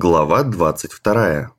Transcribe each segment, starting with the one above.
Глава 22.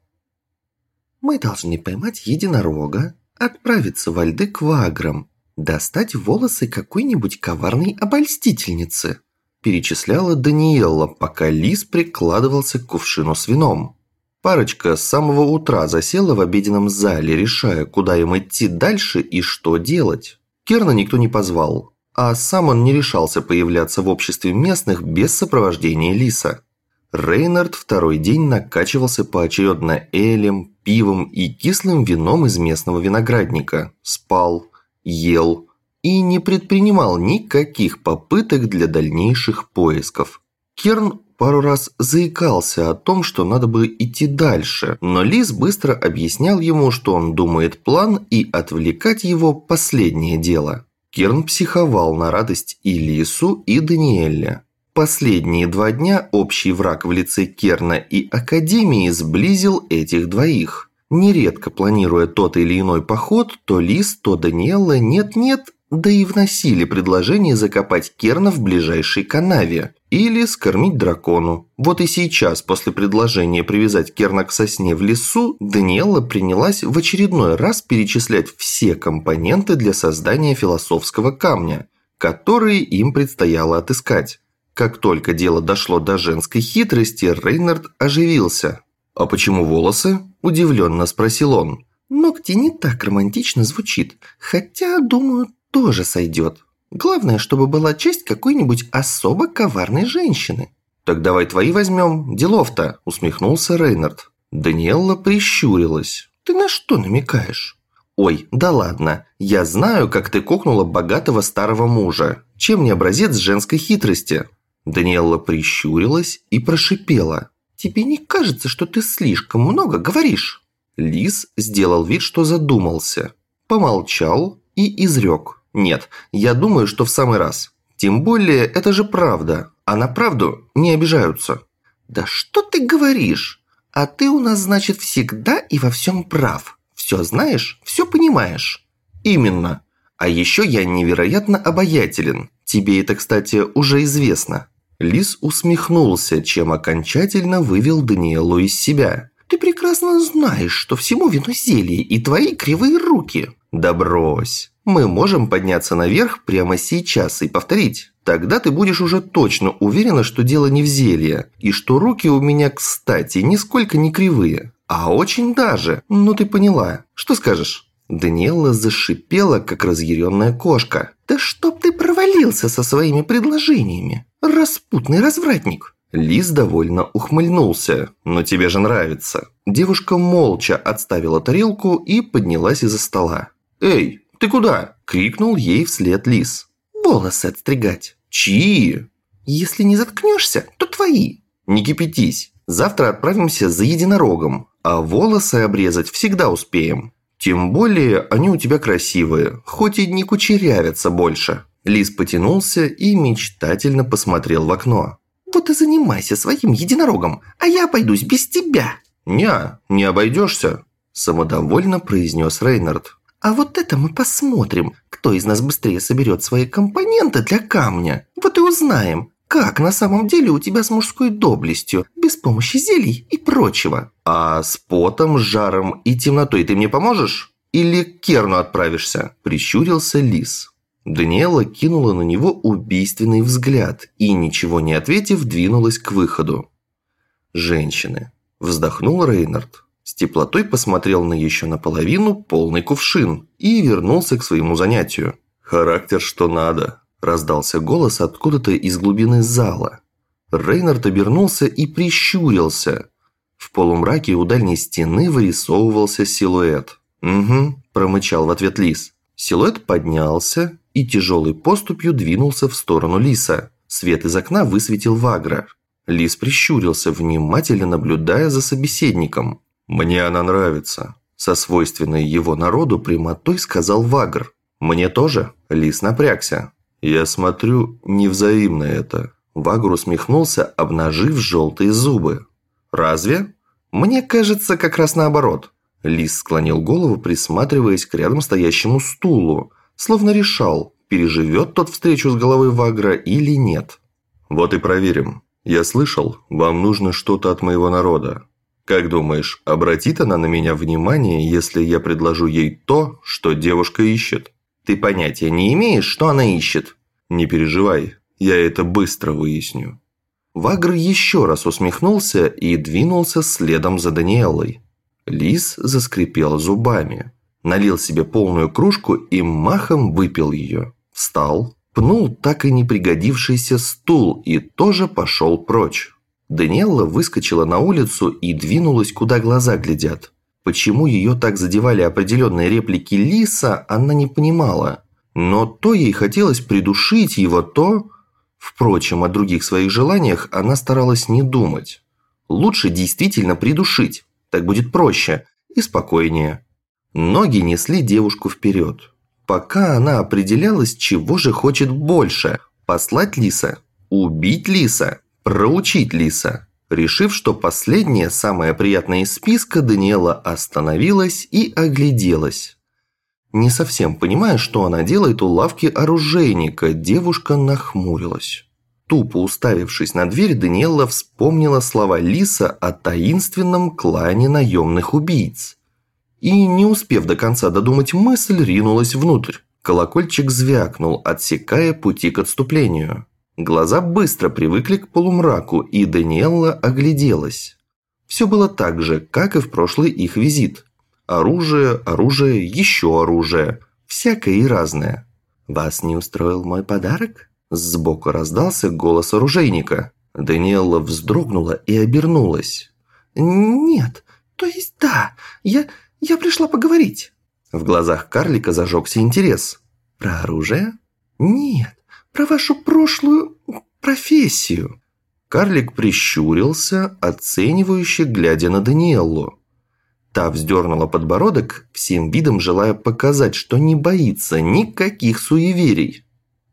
Мы должны поймать единорога, отправиться во льды к ваграм, достать волосы какой-нибудь коварной обольстительницы, перечисляла Даниэлла, пока Лис прикладывался к кувшину с вином. Парочка с самого утра засела в обеденном зале, решая, куда им идти дальше и что делать. Керна никто не позвал, а сам он не решался появляться в обществе местных без сопровождения Лиса. Рейнард второй день накачивался поочередно элем, пивом и кислым вином из местного виноградника, спал, ел и не предпринимал никаких попыток для дальнейших поисков. Керн пару раз заикался о том, что надо бы идти дальше, но Лис быстро объяснял ему, что он думает план и отвлекать его – последнее дело. Керн психовал на радость и Лису, и Даниэле. Последние два дня общий враг в лице Керна и Академии сблизил этих двоих. Нередко планируя тот или иной поход, то Лис, то Даниэлла нет-нет, да и вносили предложение закопать Керна в ближайшей канаве или скормить дракону. Вот и сейчас, после предложения привязать Керна к сосне в лесу, Даниэлла принялась в очередной раз перечислять все компоненты для создания философского камня, которые им предстояло отыскать. Как только дело дошло до женской хитрости, Рейнард оживился. «А почему волосы?» – удивленно спросил он. «Ногти не так романтично звучит, хотя, думаю, тоже сойдет. Главное, чтобы была честь какой-нибудь особо коварной женщины». «Так давай твои возьмем, делов-то», – усмехнулся Рейнард. Даниэлла прищурилась. «Ты на что намекаешь?» «Ой, да ладно. Я знаю, как ты кокнула богатого старого мужа. Чем не образец женской хитрости?» Даниэлла прищурилась и прошипела. «Тебе не кажется, что ты слишком много говоришь?» Лис сделал вид, что задумался. Помолчал и изрек. «Нет, я думаю, что в самый раз. Тем более, это же правда. А на правду не обижаются». «Да что ты говоришь? А ты у нас, значит, всегда и во всем прав. Все знаешь, все понимаешь». «Именно. А еще я невероятно обаятелен. Тебе это, кстати, уже известно». Лис усмехнулся, чем окончательно вывел Даниэлу из себя. «Ты прекрасно знаешь, что всему вину зелье и твои кривые руки». «Да брось. Мы можем подняться наверх прямо сейчас и повторить. Тогда ты будешь уже точно уверена, что дело не в зелье, и что руки у меня, кстати, нисколько не кривые, а очень даже. Ну ты поняла. Что скажешь?» Даниэла зашипела, как разъяренная кошка. «Да чтоб ты провалился со своими предложениями! Распутный развратник!» Лис довольно ухмыльнулся. «Но тебе же нравится». Девушка молча отставила тарелку и поднялась из-за стола. «Эй, ты куда?» – крикнул ей вслед Лис. «Волосы отстригать». «Чьи?» «Если не заткнешься, то твои». «Не кипятись. Завтра отправимся за единорогом, а волосы обрезать всегда успеем». Тем более они у тебя красивые, хоть и не кучерявятся больше. Лис потянулся и мечтательно посмотрел в окно. Вот и занимайся своим единорогом, а я обойдусь без тебя. Не, не обойдешься, самодовольно произнес Рейнард. А вот это мы посмотрим, кто из нас быстрее соберет свои компоненты для камня. Вот и узнаем, как на самом деле у тебя с мужской доблестью, без помощи зелий и прочего? А с потом, жаром и темнотой ты мне поможешь? Или к Керну отправишься?» – прищурился Лис. Даниэла кинула на него убийственный взгляд и, ничего не ответив, двинулась к выходу. «Женщины», – вздохнул Рейнард. С теплотой посмотрел на еще наполовину полный кувшин и вернулся к своему занятию. «Характер что надо», Раздался голос откуда-то из глубины зала. Рейнард обернулся и прищурился. В полумраке у дальней стены вырисовывался силуэт. «Угу», – промычал в ответ лис. Силуэт поднялся и тяжелой поступью двинулся в сторону лиса. Свет из окна высветил Вагра. Лис прищурился, внимательно наблюдая за собеседником. «Мне она нравится», – со свойственной его народу прямотой сказал Вагр. «Мне тоже?» – Лис напрягся. «Я смотрю, невзаимно это». Вагр усмехнулся, обнажив желтые зубы. «Разве? Мне кажется, как раз наоборот». Лис склонил голову, присматриваясь к рядом стоящему стулу, словно решал, переживет тот встречу с головой Вагра или нет. «Вот и проверим. «Я слышал, вам нужно что-то от моего народа. Как думаешь, обратит она на меня внимание, если я предложу ей то, что девушка ищет?» «Ты понятия не имеешь, что она ищет?» «Не переживай, я это быстро выясню». Вагр еще раз усмехнулся и двинулся следом за Даниэлой. Лис заскрипел зубами, налил себе полную кружку и махом выпил ее. Встал, пнул так и не пригодившийся стул и тоже пошел прочь. Даниэлла выскочила на улицу и двинулась, куда глаза глядят. Почему ее так задевали определенные реплики Лиса, она не понимала. Но то ей хотелось придушить его, то... Впрочем, о других своих желаниях она старалась не думать. Лучше действительно придушить, так будет проще и спокойнее. Ноги несли девушку вперед пока она определялась, чего же хочет больше – послать лиса, убить лиса, проучить лиса. Решив, что последнее, самое приятное из списка, Даниэла остановилась и огляделась. Не совсем понимая, что она делает у лавки оружейника, девушка нахмурилась. Тупо уставившись на дверь, Даниэла вспомнила слова Лиса о таинственном клане наемных убийц и, не успев до конца додумать мысль, ринулась внутрь. Колокольчик звякнул, отсекая пути к отступлению. Глаза быстро привыкли к полумраку, и Даниэлла огляделась. Все было так же, как и в прошлый их визит. Оружие, оружие, еще оружие. Всякое и разное. «Вас не устроил мой подарок?» Сбоку раздался голос оружейника. Даниэлла вздрогнула и обернулась. «Нет, то есть да, я, «Я пришла поговорить». В глазах карлика зажегся интерес. «Про оружие?» «Нет, про вашу прошлую профессию». Карлик прищурился, оценивающе глядя на Даниэллу. Та вздернула подбородок, всем видом желая показать, что не боится никаких суеверий.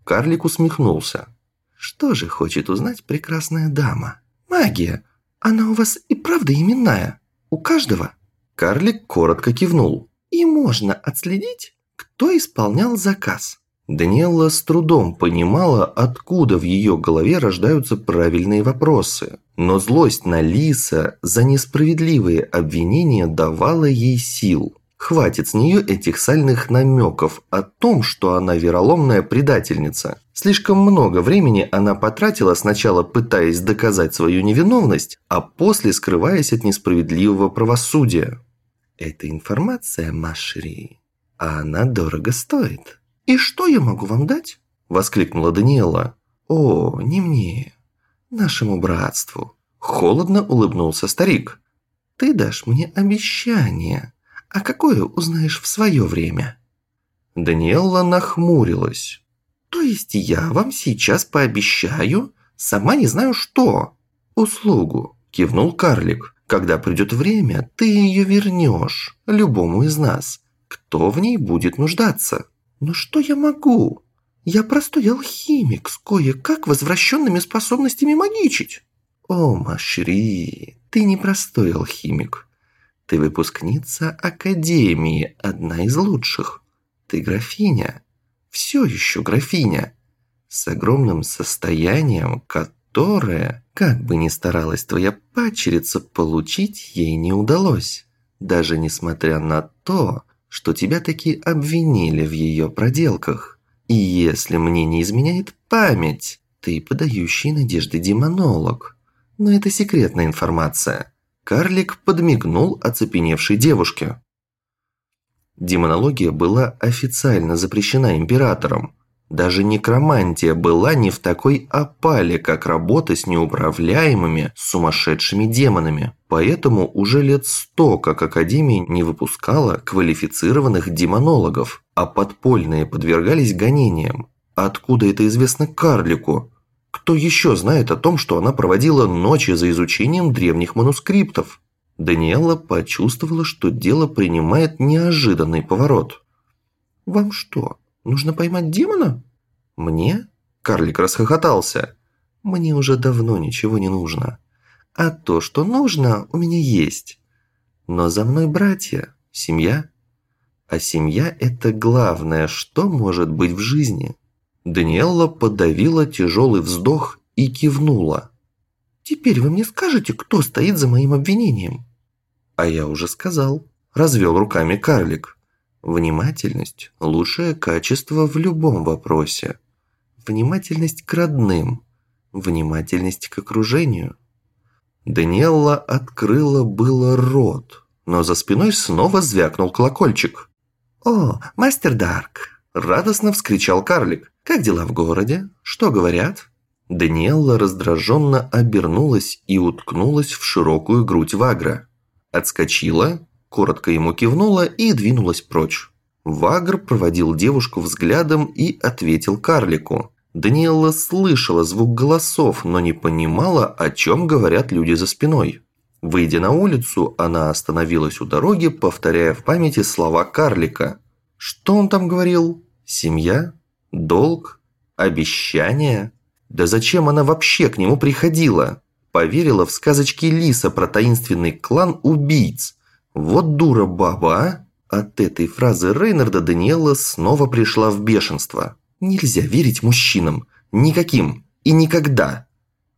Карлик усмехнулся. «Что же хочет узнать прекрасная дама? Магия. Она у вас и правда именная? У каждого?» Карлик коротко кивнул. «И можно отследить, кто исполнял заказ». Даниэлла с трудом понимала, откуда в ее голове рождаются правильные вопросы. Но злость на Лиса за несправедливые обвинения давала ей сил. Хватит с нее этих сальных намеков о том, что она вероломная предательница. Слишком много времени она потратила сначала пытаясь доказать свою невиновность, а после скрываясь от несправедливого правосудия. Эта информация, Машри, а она дорого стоит. «И что я могу вам дать?» – воскликнула Даниэла. «О, не мне, нашему братству». Холодно улыбнулся старик. «Ты дашь мне обещание, а какое узнаешь в свое время?» Даниэлла нахмурилась. «То есть я вам сейчас пообещаю, сама не знаю что?» «Услугу», – кивнул карлик. Когда придет время, ты ее вернешь, любому из нас, кто в ней будет нуждаться. Но что я могу? Я простой алхимик с кое-как возвращенными способностями магичить. О, Машри, ты не простой алхимик. Ты выпускница Академии, одна из лучших. Ты графиня, все еще графиня, с огромным состоянием, которое как бы ни старалась твоя падчерица, получить ей не удалось. Даже несмотря на то, что тебя таки обвинили в ее проделках. И если мне не изменяет память, ты подающий надежды демонолог. Но это секретная информация. Карлик подмигнул оцепеневшей девушке. Демонология была официально запрещена императором, даже некромантия была не в такой опале, как работа с неуправляемыми сумасшедшими демонами. Поэтому уже лет сто как Академия не выпускала квалифицированных демонологов, а подпольные подвергались гонениям. Откуда это известно карлику? Кто еще знает о том, что она проводила ночи за изучением древних манускриптов? Даниэла почувствовала, что дело принимает неожиданный поворот. «Вам что, Нужно поймать демона? Мне? Карлик расхохотался. Мне уже давно ничего не нужно. А то, что нужно, у меня есть. Но за мной братья, семья. А семья – это главное, что может быть в жизни. Даниэлла подавила тяжелый вздох и кивнула. Теперь вы мне скажете, кто стоит за моим обвинением?» «А я уже сказал», – развел руками карлик. «Внимательность – лучшее качество в любом вопросе. Внимательность к родным, внимательность к окружению». Даниэлла открыла было рот, но за спиной снова звякнул колокольчик. «О, мастер Дарк!» – радостно вскричал карлик. «Как дела в городе? Что говорят?» Даниэлла раздраженно обернулась и уткнулась в широкую грудь Вагра. Отскочила, коротко ему кивнула и двинулась прочь. Вагр проводил девушку взглядом и ответил карлику. Даниэлла слышала звук голосов, но не понимала, о чем говорят люди за спиной. Выйдя на улицу, она остановилась у дороги, повторяя в памяти слова карлика. Что он там говорил? Семья? Долг? Обещание? Да зачем она вообще к нему приходила? Поверила в сказочки Лиса про таинственный клан убийц. Вот дура баба, а? От этой фразы Рейнарда Даниэла снова пришла в бешенство. Нельзя верить мужчинам. Никаким. И никогда.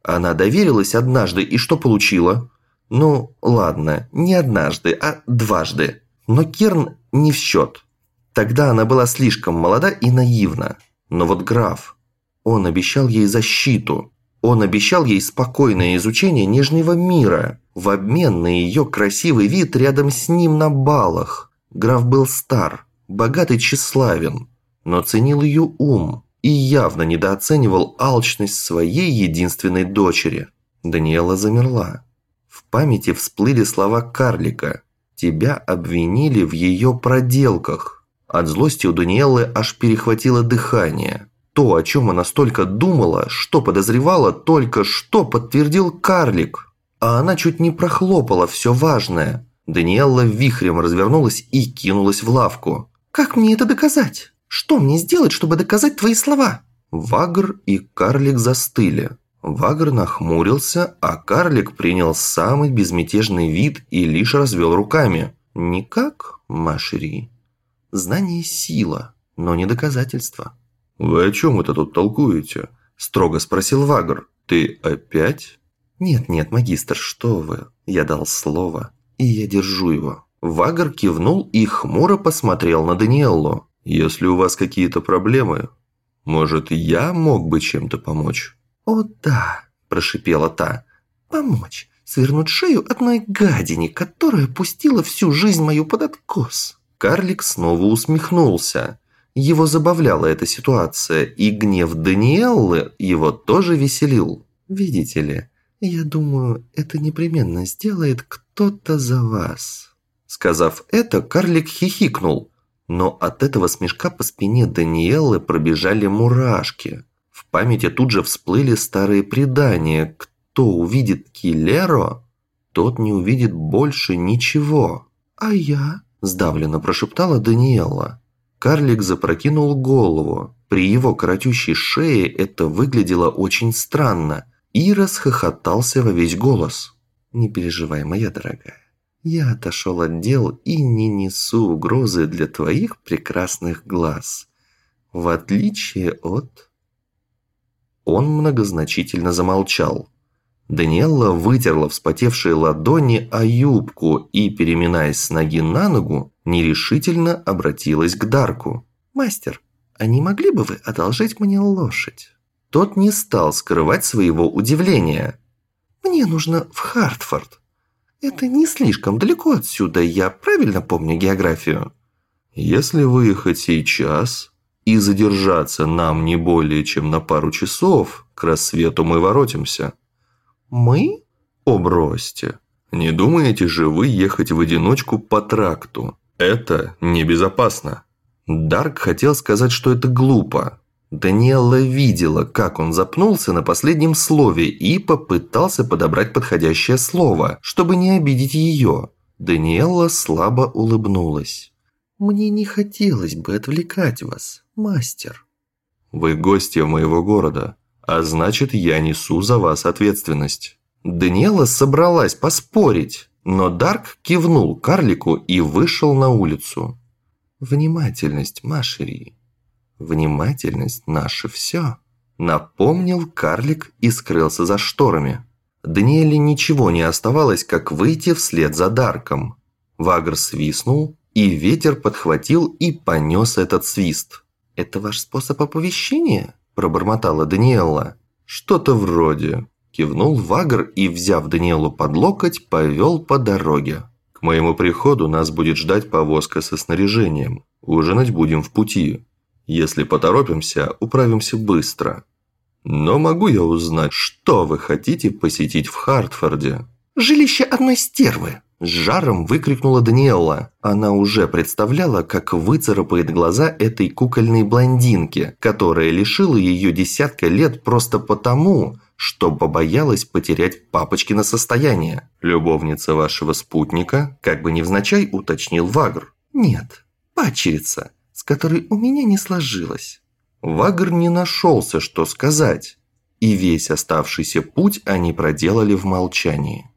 Она доверилась однажды и что получила? Ну, ладно, не однажды, а дважды. Но Керн не в счет. Тогда она была слишком молода и наивна. Но вот граф, он обещал ей защиту. Он обещал ей спокойное изучение нежного мира в обмен на ее красивый вид рядом с ним на балах. Граф был стар, богат и тщеславен, но ценил ее ум и явно недооценивал алчность своей единственной дочери. Даниэла замерла. В памяти всплыли слова карлика. «Тебя обвинили в ее проделках». От злости у Даниэлы аж перехватило дыхание. То, о чем она столько думала, что подозревала, только что подтвердил карлик. А она чуть не прохлопала все важное. Даниэлла вихрем развернулась и кинулась в лавку. «Как мне это доказать? Что мне сделать, чтобы доказать твои слова?» Вагр и карлик застыли. Вагр нахмурился, а карлик принял самый безмятежный вид и лишь развел руками. «Никак, Машери. Знание – сила, но не доказательство». «Вы о чем это тут толкуете?» – строго спросил Вагр. «Ты опять?» «Нет-нет, магистр, что вы. Я дал слово, и я держу его». Вагр кивнул и хмуро посмотрел на Даниэллу. «Если у вас какие-то проблемы, может, я мог бы чем-то помочь?» «О да», – прошипела та. «Помочь. Свернуть шею одной гадине, которая пустила всю жизнь мою под откос». Карлик снова усмехнулся. Его забавляла эта ситуация, и гнев Даниэллы его тоже веселил. «Видите ли, я думаю, это непременно сделает кто-то за вас». Сказав это, карлик хихикнул, но от этого смешка по спине Даниэллы пробежали мурашки. В памяти тут же всплыли старые предания. Кто увидит Килеро, тот не увидит больше ничего. «А я?» – сдавленно прошептала Даниэлла. Карлик запрокинул голову. При его коротющей шее это выглядело очень странно. И расхохотался во весь голос. «Не переживай, моя дорогая. Я отошел от дел и не несу угрозы для твоих прекрасных глаз. В отличие от...» Он многозначительно замолчал. Даниэлла вытерла вспотевшие ладони о юбку и, переминаясь с ноги на ногу, нерешительно обратилась к Дарку. «Мастер, а не могли бы вы одолжить мне лошадь?» Тот не стал скрывать своего удивления. «Мне нужно в Хартфорд. Это не слишком далеко отсюда, я правильно помню географию?» «Если выехать сейчас и задержаться нам не более чем на пару часов, к рассвету мы воротимся». «Мы?» «О, бросьте. Не думаете же вы ехать в одиночку по тракту? Это небезопасно». Дарк хотел сказать, что это глупо. Даниэлла видела, как он запнулся на последнем слове и попытался подобрать подходящее слово, чтобы не обидеть ее. Даниэлла слабо улыбнулась. «Мне не хотелось бы отвлекать вас, мастер». «Вы гостья моего города а значит, я несу за вас ответственность». Даниэла собралась поспорить, но Дарк кивнул карлику и вышел на улицу. «Внимательность, Машери. Внимательность – наше все», – напомнил карлик и скрылся за шторами. Даниэле ничего не оставалось, как выйти вслед за Дарком. Вагр свистнул, и ветер подхватил и понес этот свист. «Это ваш способ оповещения?» – пробормотала Даниэла. «Что-то вроде», – кивнул Вагр и, взяв Даниэлу под локоть, повел по дороге. «К моему приходу нас будет ждать повозка со снаряжением. Ужинать будем в пути. Если поторопимся, управимся быстро. Но могу я узнать, что вы хотите посетить в Хартфорде?» «Жилище одной стервы!» С жаром выкрикнула Даниэлла. Она уже представляла, как выцарапает глаза этой кукольной блондинке, которая лишила ее десятка лет просто потому, что побоялась потерять папочкино состояние. «Любовница вашего спутника?» Как бы невзначай уточнил Вагр. «Нет, падчерица, с которой у меня не сложилось». Вагр не нашелся, что сказать. И весь оставшийся путь они проделали в молчании.